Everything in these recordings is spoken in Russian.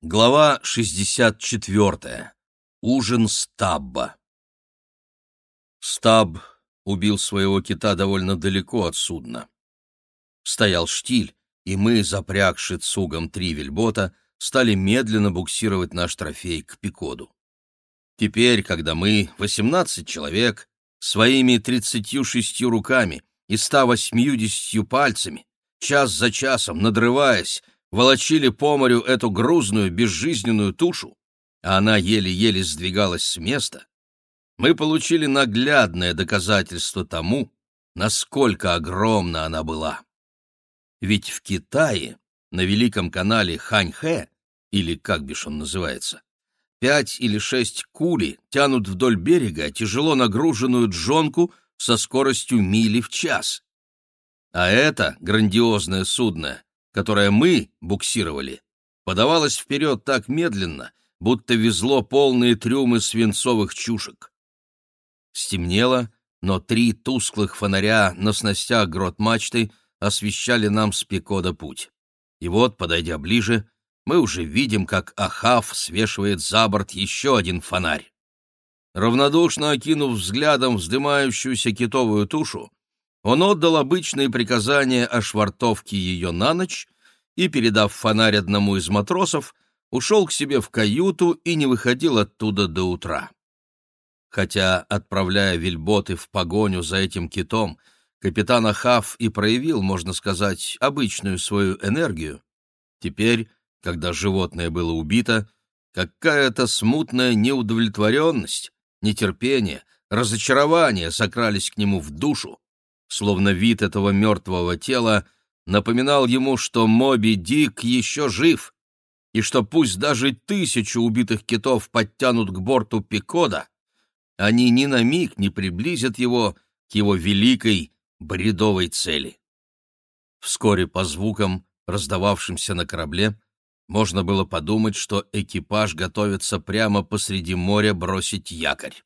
Глава 64. Ужин Стабба. Стаб убил своего кита довольно далеко от судна. Стоял штиль, и мы, запрягши цугом три вельбота, стали медленно буксировать наш трофей к Пикоду. Теперь, когда мы, 18 человек, своими 36 руками и 180 пальцами, час за часом, надрываясь, волочили по морю эту грузную, безжизненную тушу, а она еле-еле сдвигалась с места, мы получили наглядное доказательство тому, насколько огромна она была. Ведь в Китае, на Великом канале Ханьхэ, или как бишь он называется, пять или шесть кули тянут вдоль берега тяжело нагруженную джонку со скоростью мили в час. А это грандиозное судно которое мы буксировали, подавалось вперед так медленно, будто везло полные трюмы свинцовых чушек. Стемнело, но три тусклых фонаря на снастях грот мачты освещали нам с Пикода путь. И вот, подойдя ближе, мы уже видим, как Ахав свешивает за борт еще один фонарь. Равнодушно окинув взглядом вздымающуюся китовую тушу, он отдал обычные приказания о швартовке ее на ночь и, передав фонарь одному из матросов, ушел к себе в каюту и не выходил оттуда до утра. Хотя, отправляя вельботы в погоню за этим китом, капитан Ахав и проявил, можно сказать, обычную свою энергию, теперь, когда животное было убито, какая-то смутная неудовлетворенность, нетерпение, разочарование сокрались к нему в душу, словно вид этого мертвого тела напоминал ему, что Моби Дик еще жив, и что пусть даже тысячу убитых китов подтянут к борту Пикода, они ни на миг не приблизят его к его великой бредовой цели. Вскоре по звукам, раздававшимся на корабле, можно было подумать, что экипаж готовится прямо посреди моря бросить якорь.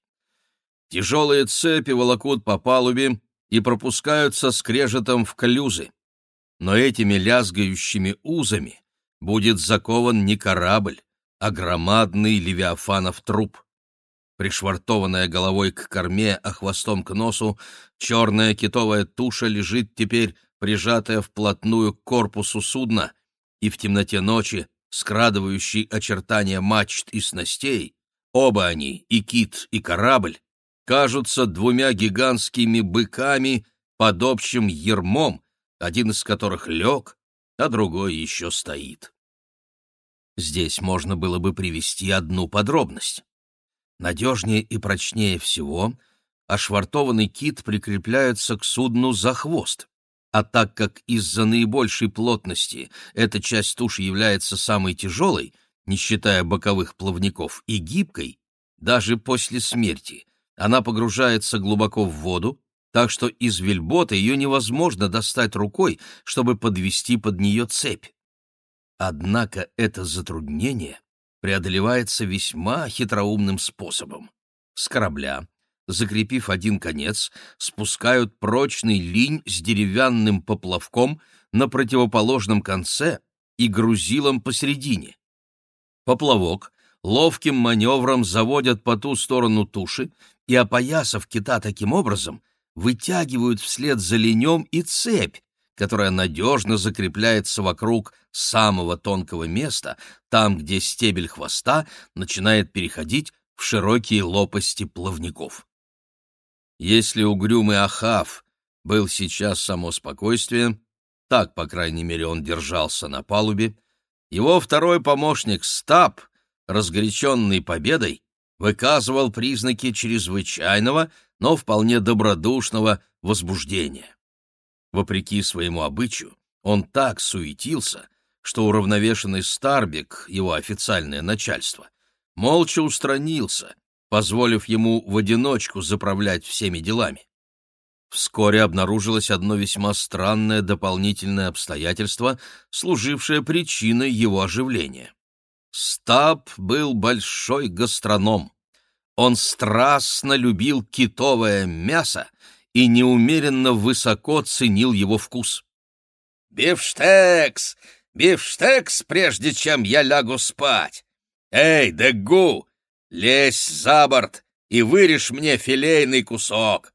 Тяжелые цепи волокут по палубе, и пропускаются скрежетом в клюзы. Но этими лязгающими узами будет закован не корабль, а громадный левиафанов труп. Пришвартованная головой к корме, а хвостом к носу, черная китовая туша лежит теперь прижатая вплотную к корпусу судна, и в темноте ночи, скрадывающей очертания мачт и снастей, оба они, и кит, и корабль, кажутся двумя гигантскими быками под общим ермом, один из которых лег, а другой еще стоит. Здесь можно было бы привести одну подробность. Надежнее и прочнее всего ошвартованный кит прикрепляется к судну за хвост, а так как из-за наибольшей плотности эта часть туши является самой тяжелой, не считая боковых плавников, и гибкой, даже после смерти, она погружается глубоко в воду, так что из вельбота ее невозможно достать рукой, чтобы подвести под нее цепь. Однако это затруднение преодолевается весьма хитроумным способом. С корабля, закрепив один конец, спускают прочный линь с деревянным поплавком на противоположном конце и грузилом посередине. Поплавок ловким маневром заводят по ту сторону туши и, опоясав кита таким образом, вытягивают вслед за ленем и цепь, которая надежно закрепляется вокруг самого тонкого места, там, где стебель хвоста начинает переходить в широкие лопасти плавников. Если угрюмый Ахав был сейчас само спокойствие, так, по крайней мере, он держался на палубе, его второй помощник Стаб, разгоряченный победой, выказывал признаки чрезвычайного, но вполне добродушного возбуждения. Вопреки своему обычаю, он так суетился, что уравновешенный Старбик, его официальное начальство, молча устранился, позволив ему в одиночку заправлять всеми делами. Вскоре обнаружилось одно весьма странное дополнительное обстоятельство, служившее причиной его оживления. Стаб был большой гастроном. Он страстно любил китовое мясо и неумеренно высоко ценил его вкус. «Бифштекс! бифштекс, прежде чем я лягу спать. Эй, Дегу, лезь за борт и вырежь мне филейный кусок.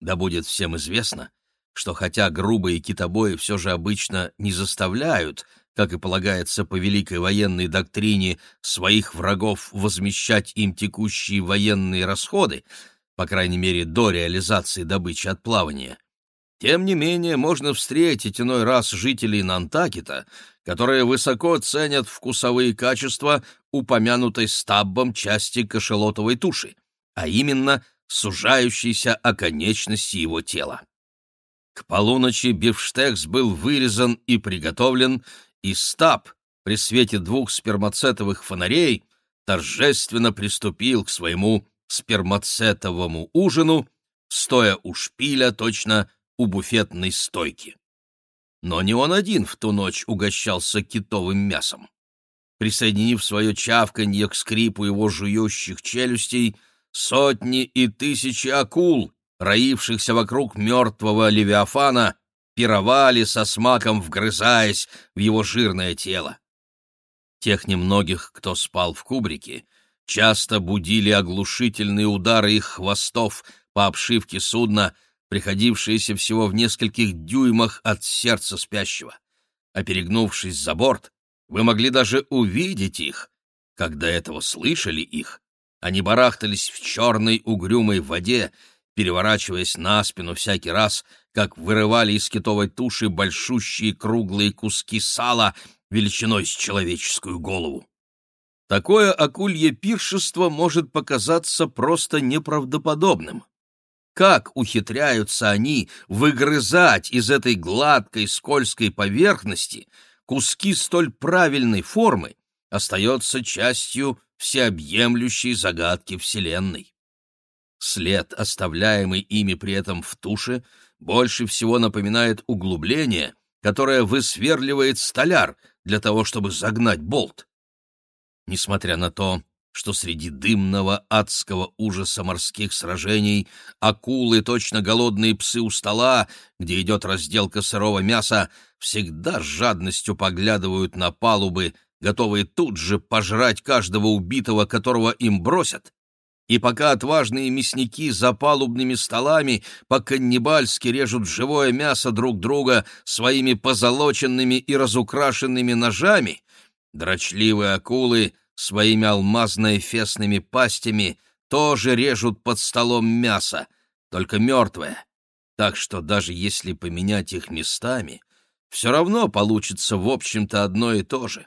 Да будет всем известно, что хотя грубые китобои все же обычно не заставляют, как и полагается по великой военной доктрине, своих врагов возмещать им текущие военные расходы, по крайней мере до реализации добычи от плавания, тем не менее, можно встретить иной раз жителей Нантакита, которые высоко ценят вкусовые качества упомянутой стаббом части кошелотовой туши, а именно сужающейся оконечности его тела. К полуночи бифштекс был вырезан и приготовлен, и стаб при свете двух спермацетовых фонарей торжественно приступил к своему спермацетовому ужину, стоя у шпиля точно у буфетной стойки. Но не он один в ту ночь угощался китовым мясом. Присоединив свое чавканье к скрипу его жующих челюстей, сотни и тысячи акул, роившихся вокруг мертвого Левиафана, пировали со смаком, вгрызаясь в его жирное тело. Тех немногих, кто спал в кубрике, часто будили оглушительные удары их хвостов по обшивке судна, приходившиеся всего в нескольких дюймах от сердца спящего. А перегнувшись за борт, вы могли даже увидеть их. Когда этого слышали их, они барахтались в черной угрюмой воде, переворачиваясь на спину всякий раз, как вырывали из китовой туши большущие круглые куски сала величиной с человеческую голову. Такое акулье пиршество может показаться просто неправдоподобным. Как ухитряются они выгрызать из этой гладкой скользкой поверхности куски столь правильной формы, остается частью всеобъемлющей загадки Вселенной. След, оставляемый ими при этом в туше, больше всего напоминает углубление, которое высверливает столяр для того, чтобы загнать болт. Несмотря на то, что среди дымного адского ужаса морских сражений акулы, точно голодные псы у стола, где идет разделка сырого мяса, всегда с жадностью поглядывают на палубы, готовые тут же пожрать каждого убитого, которого им бросят. И пока отважные мясники за палубными столами по-каннибальски режут живое мясо друг друга своими позолоченными и разукрашенными ножами, дрочливые акулы своими алмазно-эфесными пастями тоже режут под столом мясо, только мертвое. Так что даже если поменять их местами, все равно получится, в общем-то, одно и то же.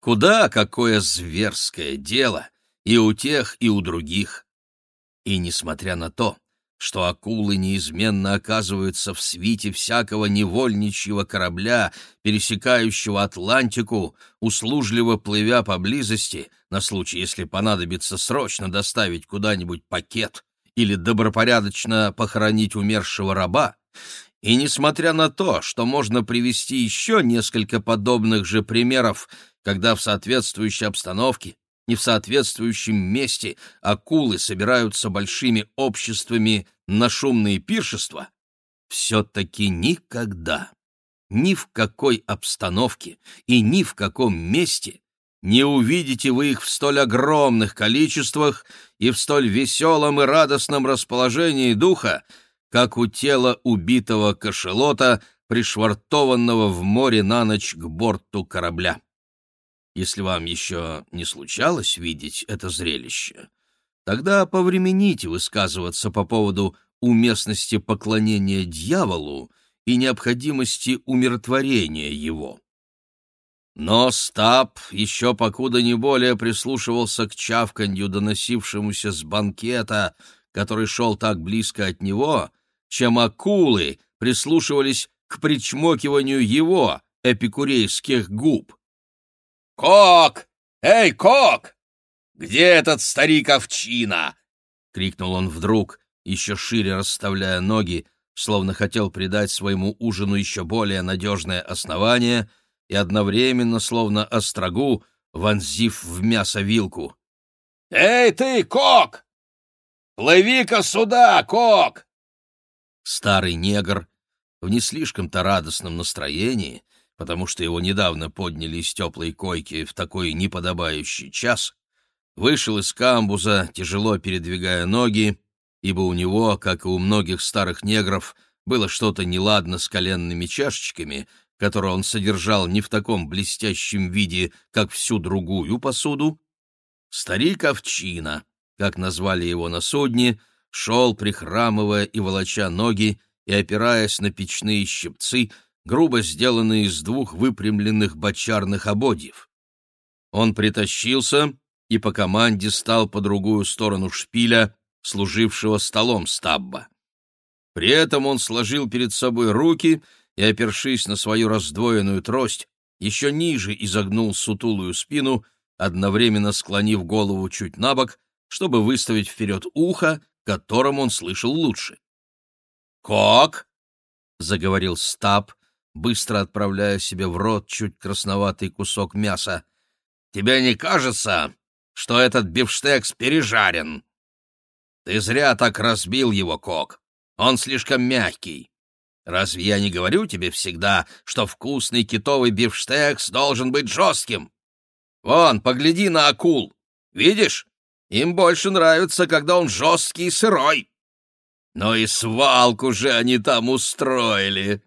Куда какое зверское дело и у тех, и у других. И несмотря на то, что акулы неизменно оказываются в свите всякого невольничьего корабля, пересекающего Атлантику, услужливо плывя поблизости, на случай, если понадобится срочно доставить куда-нибудь пакет или добропорядочно похоронить умершего раба, и несмотря на то, что можно привести еще несколько подобных же примеров, когда в соответствующей обстановке не в соответствующем месте акулы собираются большими обществами на шумные пиршества, все-таки никогда, ни в какой обстановке и ни в каком месте не увидите вы их в столь огромных количествах и в столь веселом и радостном расположении духа, как у тела убитого кошелота, пришвартованного в море на ночь к борту корабля. Если вам еще не случалось видеть это зрелище, тогда повремените высказываться по поводу уместности поклонения дьяволу и необходимости умиротворения его. Но Стаб еще покуда не более прислушивался к чавканью, доносившемуся с банкета, который шел так близко от него, чем акулы прислушивались к причмокиванию его эпикурейских губ. «Кок! Эй, Кок! Где этот старик-овчина?» — крикнул он вдруг, еще шире расставляя ноги, словно хотел придать своему ужину еще более надежное основание и одновременно, словно острогу, вонзив в мясо вилку. «Эй ты, Кок! Плыви-ка сюда, Кок!» Старый негр в не слишком-то радостном настроении потому что его недавно подняли из теплой койки в такой неподобающий час, вышел из камбуза, тяжело передвигая ноги, ибо у него, как и у многих старых негров, было что-то неладно с коленными чашечками, которые он содержал не в таком блестящем виде, как всю другую посуду. Старик Овчина, как назвали его на судне, шел, прихрамывая и волоча ноги, и опираясь на печные щипцы, грубо сделанные из двух выпрямленных бочарных ободьев. Он притащился и по команде стал по другую сторону шпиля, служившего столом стабба. При этом он сложил перед собой руки и, опершись на свою раздвоенную трость, еще ниже изогнул сутулую спину, одновременно склонив голову чуть на бок, чтобы выставить вперед ухо, которым он слышал лучше. «Кок!» — заговорил Стаб, быстро отправляя себе в рот чуть красноватый кусок мяса. «Тебе не кажется, что этот бифштекс пережарен?» Ты зря так разбил его, Кок. Он слишком мягкий. Разве я не говорю тебе всегда, что вкусный китовый бифштекс должен быть жестким? Вон, погляди на акул. Видишь? Им больше нравится, когда он жесткий и сырой. Но и свалку же они там устроили.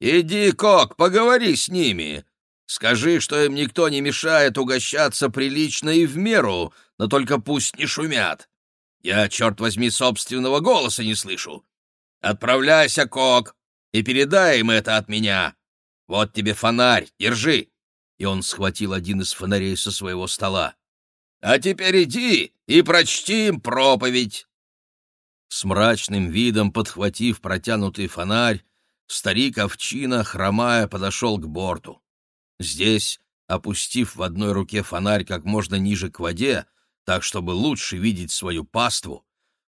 Иди, Кок, поговори с ними. Скажи, что им никто не мешает угощаться прилично и в меру, но только пусть не шумят. Я, черт возьми, собственного голоса не слышу. Отправляйся, Кок, и передай им это от меня. Вот тебе фонарь, держи. И он схватил один из фонарей со своего стола. А теперь иди и прочти им проповедь. С мрачным видом подхватив протянутый фонарь, старик Овчина, хромая, подошел к борту. Здесь, опустив в одной руке фонарь как можно ниже к воде, так, чтобы лучше видеть свою паству,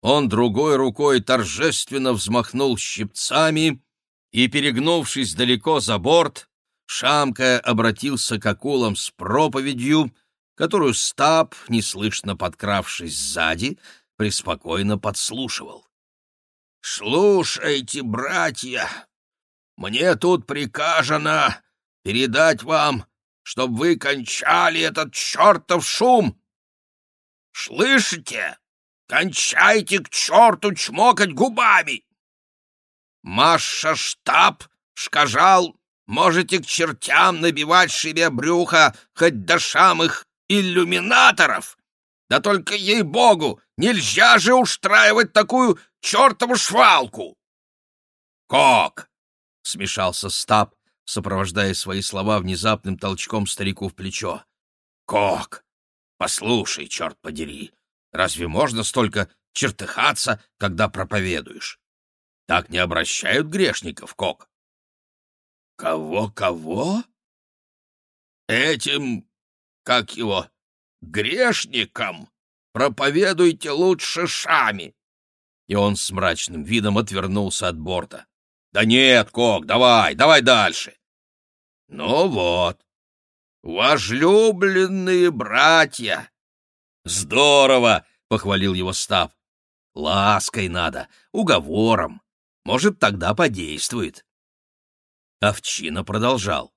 он другой рукой торжественно взмахнул щипцами и, перегнувшись далеко за борт, шамкая обратился к акулам с проповедью, которую Стаб, неслышно подкравшись сзади, преспокойно подслушивал. «Слушайте, братья, мне тут прикажено передать вам, чтоб вы кончали этот чертов шум Слышите? Кончайте к черту чмокать губами! Маша штаб, шкажал, можете к чертям набивать себе брюхо хоть до самых иллюминаторов. Да только, ей-богу, нельзя же устраивать такую чертову швалку! Кок! — смешался Стаб, сопровождая свои слова внезапным толчком старику в плечо. Кок! Послушай, черт подери, разве можно столько чертыхаться, когда проповедуешь? Так не обращают грешников, Кок. Кого-кого? Этим, как его, грешникам проповедуйте лучше шами. И он с мрачным видом отвернулся от борта. Да нет, Кок, давай, давай дальше. Ну вот, «Возлюбленные братья!» «Здорово!» — похвалил его Став. «Лаской надо, уговором. Может, тогда подействует». Овчина продолжал.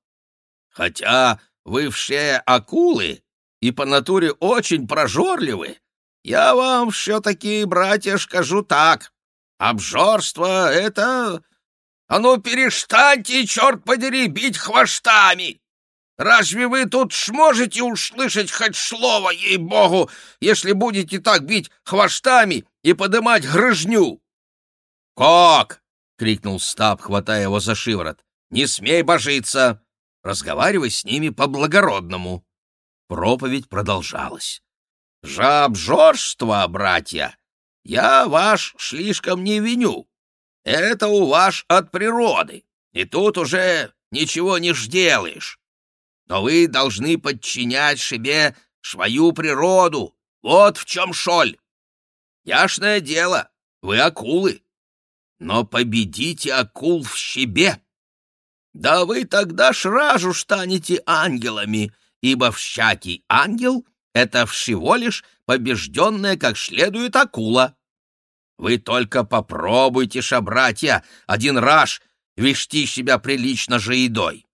«Хотя вы все акулы и по натуре очень прожорливы, я вам все-таки, братья, скажу так. Обжорство — это... А ну, перестаньте, черт подери, бить хвостами! Разве вы тут сможете услышать хоть слово, ей-богу, если будете так бить хвостами и подымать грыжню? — Кок! — крикнул Стаб, хватая его за шиворот. — Не смей божиться! Разговаривай с ними по-благородному. Проповедь продолжалась. — Жабжорство, братья! Я ваш слишком не виню. Это у вас от природы, и тут уже ничего не жделаешь но вы должны подчинять себе свою природу. Вот в чем шоль. Яшное дело, вы акулы. Но победите акул в щебе. Да вы тогда сразу станете ангелами, ибо всякий ангел — это всего лишь побежденная как следует акула. Вы только попробуйте, шабратья, один раз вести себя прилично же едой.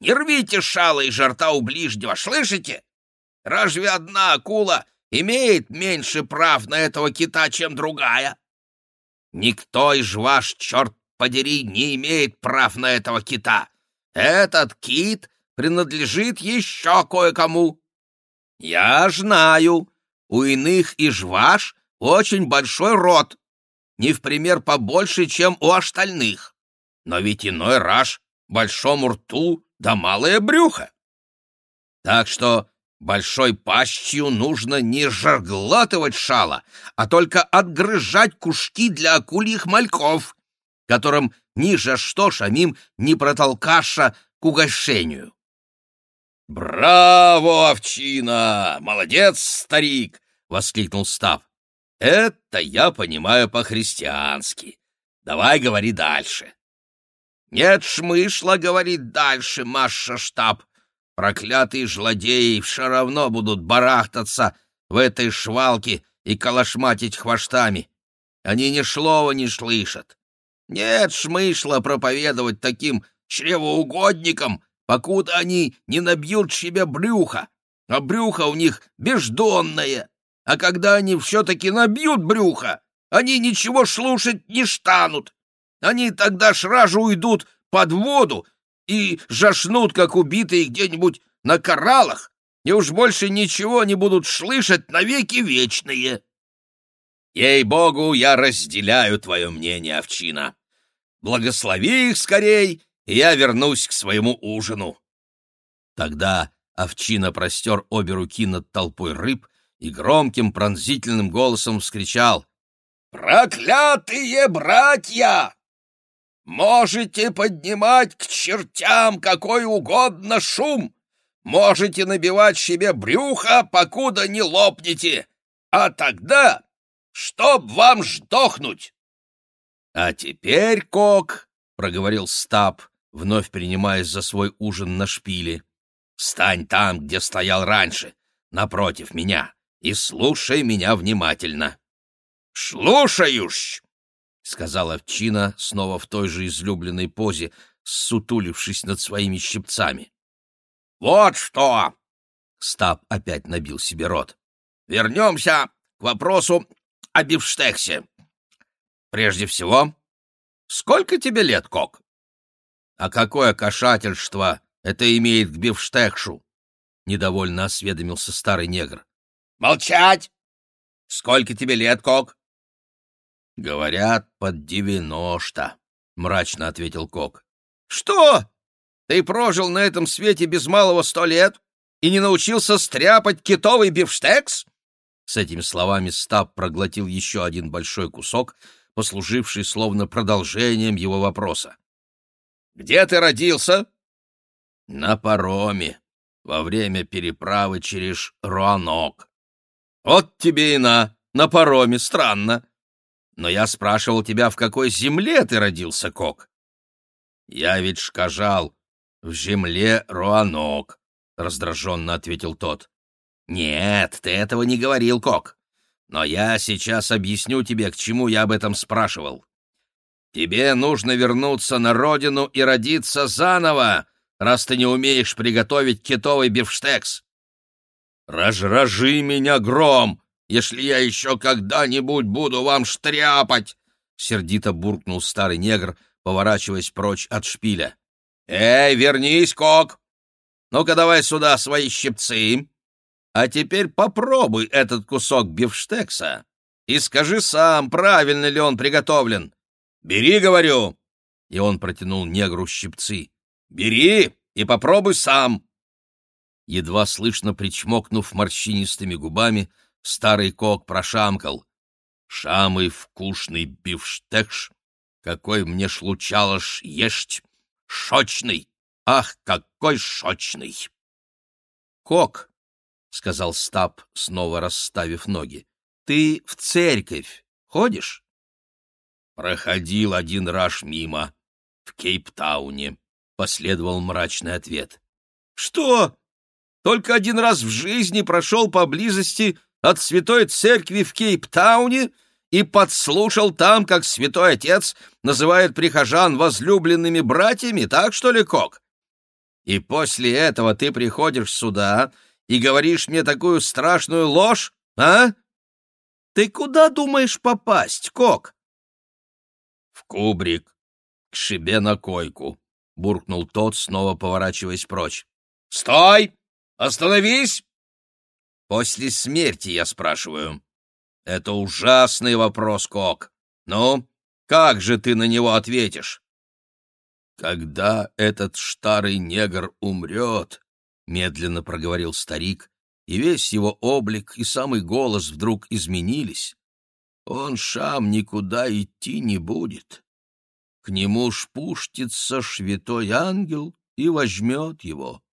Не рвите шало и жарта у ближнего, слышите? Разве одна акула имеет меньше прав на этого кита, чем другая? Никто из ваш, черт подери, не имеет прав на этого кита. Этот кит принадлежит еще кое-кому. Я знаю, у иных из ваш очень большой рот, не в пример побольше, чем у остальных. Но ведь иной раж большому рту да малое брюхо. Так что большой пащью нужно не жарглатывать шало, а только отгрызать кушки для акульих мальков, которым ни за что шамим не протолкаша к угощению. «Браво, овчина! Молодец, старик!» — воскликнул Став. «Это я понимаю по-христиански. Давай говори дальше». «Нет шмышла, — говорит дальше Маша штаб. Проклятые жладеи все равно будут барахтаться в этой швалке и калашматить хвостами. Они ни слова не слышат. Нет шмышла проповедовать таким чревоугодникам, покуда они не набьют себе брюха, а брюхо у них бездонное. А когда они все-таки набьют брюхо, они ничего слушать не станут. Они тогда сразу уйдут под воду и жашнут, как убитые где-нибудь на кораллах, и уж больше ничего не будут слышать навеки вечные. Ей-богу, я разделяю твое мнение, овчина. Благослови их скорей, и я вернусь к своему ужину. Тогда овчина простер обе руки над толпой рыб и громким пронзительным голосом вскричал «Проклятые братья! Можете поднимать к чертям какой угодно шум, можете набивать себе брюхо, покуда не лопнете, а тогда, чтоб вам сдохнуть!» «А теперь, Кок!» — проговорил Стаб, вновь принимаясь за свой ужин на шпиле. «Стань там, где стоял раньше, напротив меня, и слушай меня внимательно». «Слушаюсь!» — сказала овчина, снова в той же излюбленной позе, сутулившись над своими щипцами. «Вот что!» — Стаб опять набил себе рот. «Вернемся к вопросу о бифштексе. Прежде всего, сколько тебе лет, Кок?» «А какое кошательство это имеет к бифштекшу?» — недовольно осведомился старый негр. «Молчать! Сколько тебе лет, Кок?» «Говорят, под девяносто», — мрачно ответил Кок. «Что? Ты прожил на этом свете без малого сто лет и не научился стряпать китовый бифштекс?» С этими словами Стаб проглотил еще один большой кусок, послуживший словно продолжением его вопроса. «Где ты родился?» «На пароме, во время переправы через Руанок». «Вот тебе и на, на пароме, странно. Но я спрашивал тебя, в какой земле ты родился, Кок?» «Я ведь сказал, в земле Руанок», — раздраженно ответил тот. «Нет, ты этого не говорил, Кок. Но я сейчас объясню тебе, к чему я об этом спрашивал. Тебе нужно вернуться на родину и родиться заново, раз ты не умеешь приготовить китовый бифштекс. Разражи меня, гром, если я еще когда-нибудь буду вам штряпать! — сердито буркнул старый негр, поворачиваясь прочь от шпиля. — Эй, вернись, Кок! Ну-ка давай сюда свои щипцы. А теперь попробуй этот кусок бифштекса и скажи сам, правильно ли он приготовлен. Бери, говорю!» И он протянул негру щипцы. «Бери и попробуй сам!» Едва слышно причмокнув морщинистыми губами, старый кок прошамкал. «Шамый вкусный бифштекш, какой мне шлучалош есть! Шочный! Ах, какой шочный!» «Кок!» — сказал Стаб, снова расставив ноги. — Ты в церковь ходишь? — Проходил один раз мимо, в Кейптауне, — последовал мрачный ответ. — Что? Только один раз в жизни прошел поблизости от святой церкви в Кейптауне и подслушал там, как святой отец называет прихожан возлюбленными братьями, так что ли, Кок? И после этого ты приходишь сюда и говоришь мне такую страшную ложь, а? Ты куда думаешь попасть, Кок? В кубрик, к шибе на койку, — буркнул тот, снова поворачиваясь прочь. «Стой! Остановись!» «После смерти, я спрашиваю». «Это ужасный вопрос, Кок. Ну, как же ты на него ответишь?» «Когда этот старый негр умрет», — медленно проговорил старик, и весь его облик и самый голос вдруг изменились, — «он, Шам, никуда идти не будет. К нему шпуштится швятой ангел и возьмет его».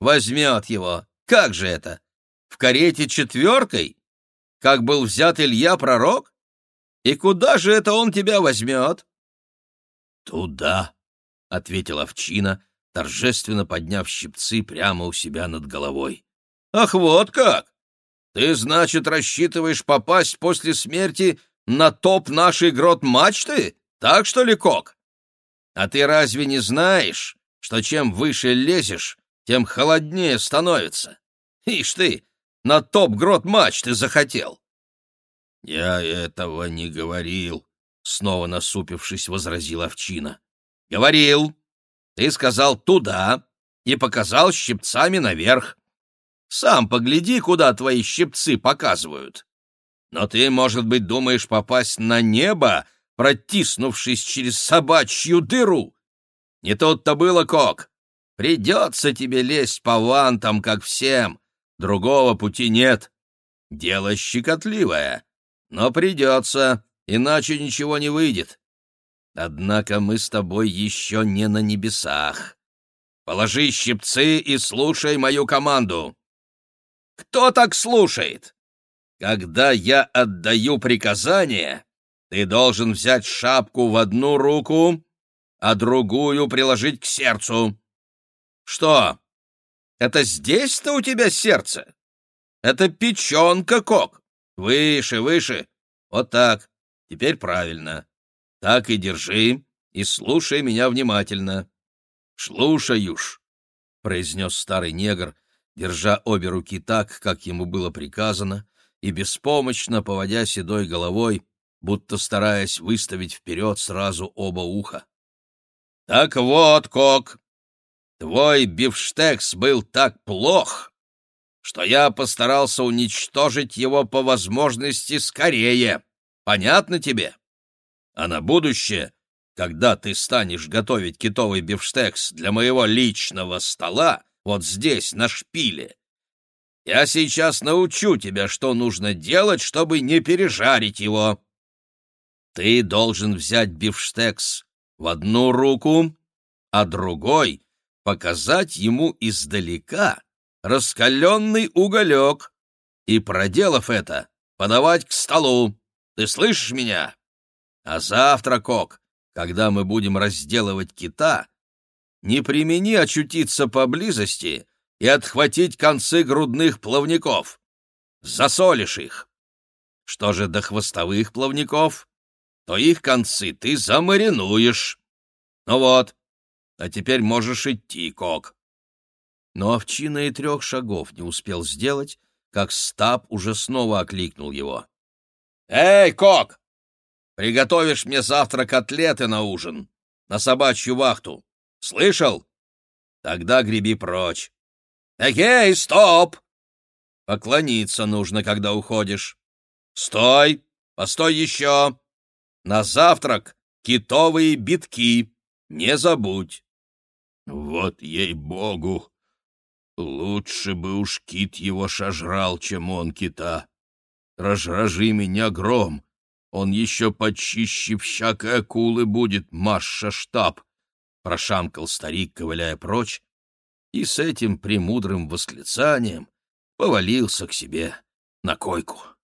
«Возьмет его? Как же это? В карете четверкой? Как был взят Илья Пророк? И куда же это он тебя возьмет?» «Туда», — ответила овчина, торжественно подняв щипцы прямо у себя над головой. «Ах, вот как! Ты, значит, рассчитываешь попасть после смерти на топ нашей грот-мачты? Так что ли, Кок? А ты разве не знаешь, что чем выше лезешь, тем холоднее становится? Ишь ты, на топ грот-мачты захотел!» «Я этого не говорил», — снова насупившись, возразил овчина. «Говорил. Ты сказал «туда» и показал щипцами наверх. Сам погляди, куда твои щипцы показывают. Но ты, может быть, думаешь попасть на небо, протиснувшись через собачью дыру? Не тут-то было, Кок. Придется тебе лезть по вантам, как всем. Другого пути нет. Дело щекотливое, но придется, иначе ничего не выйдет. Однако мы с тобой еще не на небесах. Положи щипцы и слушай мою команду. Кто так слушает? Когда я отдаю приказание, ты должен взять шапку в одну руку, а другую приложить к сердцу. Что? Это здесь-то у тебя сердце? Это печенка, Кок. Выше, выше. Вот так. Теперь правильно. Так и держи, и слушай меня внимательно. — Слушаюш, — произнес старый негр, держа обе руки так, как ему было приказано, и беспомощно поводя седой головой, будто стараясь выставить вперед сразу оба уха. — Так вот, Кок, твой бифштекс был так плох, что я постарался уничтожить его по возможности скорее. Понятно тебе? А на будущее, когда ты станешь готовить китовый бифштекс для моего личного стола, вот здесь, на шпиле, я сейчас научу тебя, что нужно делать, чтобы не пережарить его. Ты должен взять бифштекс в одну руку, а другой показать ему издалека, раскаленный уголек и, проделав это, подавать к столу. Ты слышишь меня? А завтра, Кок, когда мы будем разделывать кита, не примени очутиться поблизости и отхватить концы грудных плавников. Засолишь их. Что же до хвостовых плавников, то их концы ты замаринуешь. Ну вот, а теперь можешь идти, Кок. Но овчина и трех шагов не успел сделать, как Стаб уже снова окликнул его. «Эй, Кок! Приготовишь мне завтра котлеты на ужин, на собачью вахту. Слышал? Тогда греби прочь. Эй, стоп! Поклониться нужно, когда уходишь. Стой! Постой еще! На завтрак китовые битки. Не забудь. Вот ей-богу! Лучше бы уж кит его шажрал, чем он кита. Разражи меня гром, он еще почище всякой акулы будет, Маша штаб, — прошамкал старик, ковыляя прочь, и с этим премудрым восклицанием повалился к себе на койку.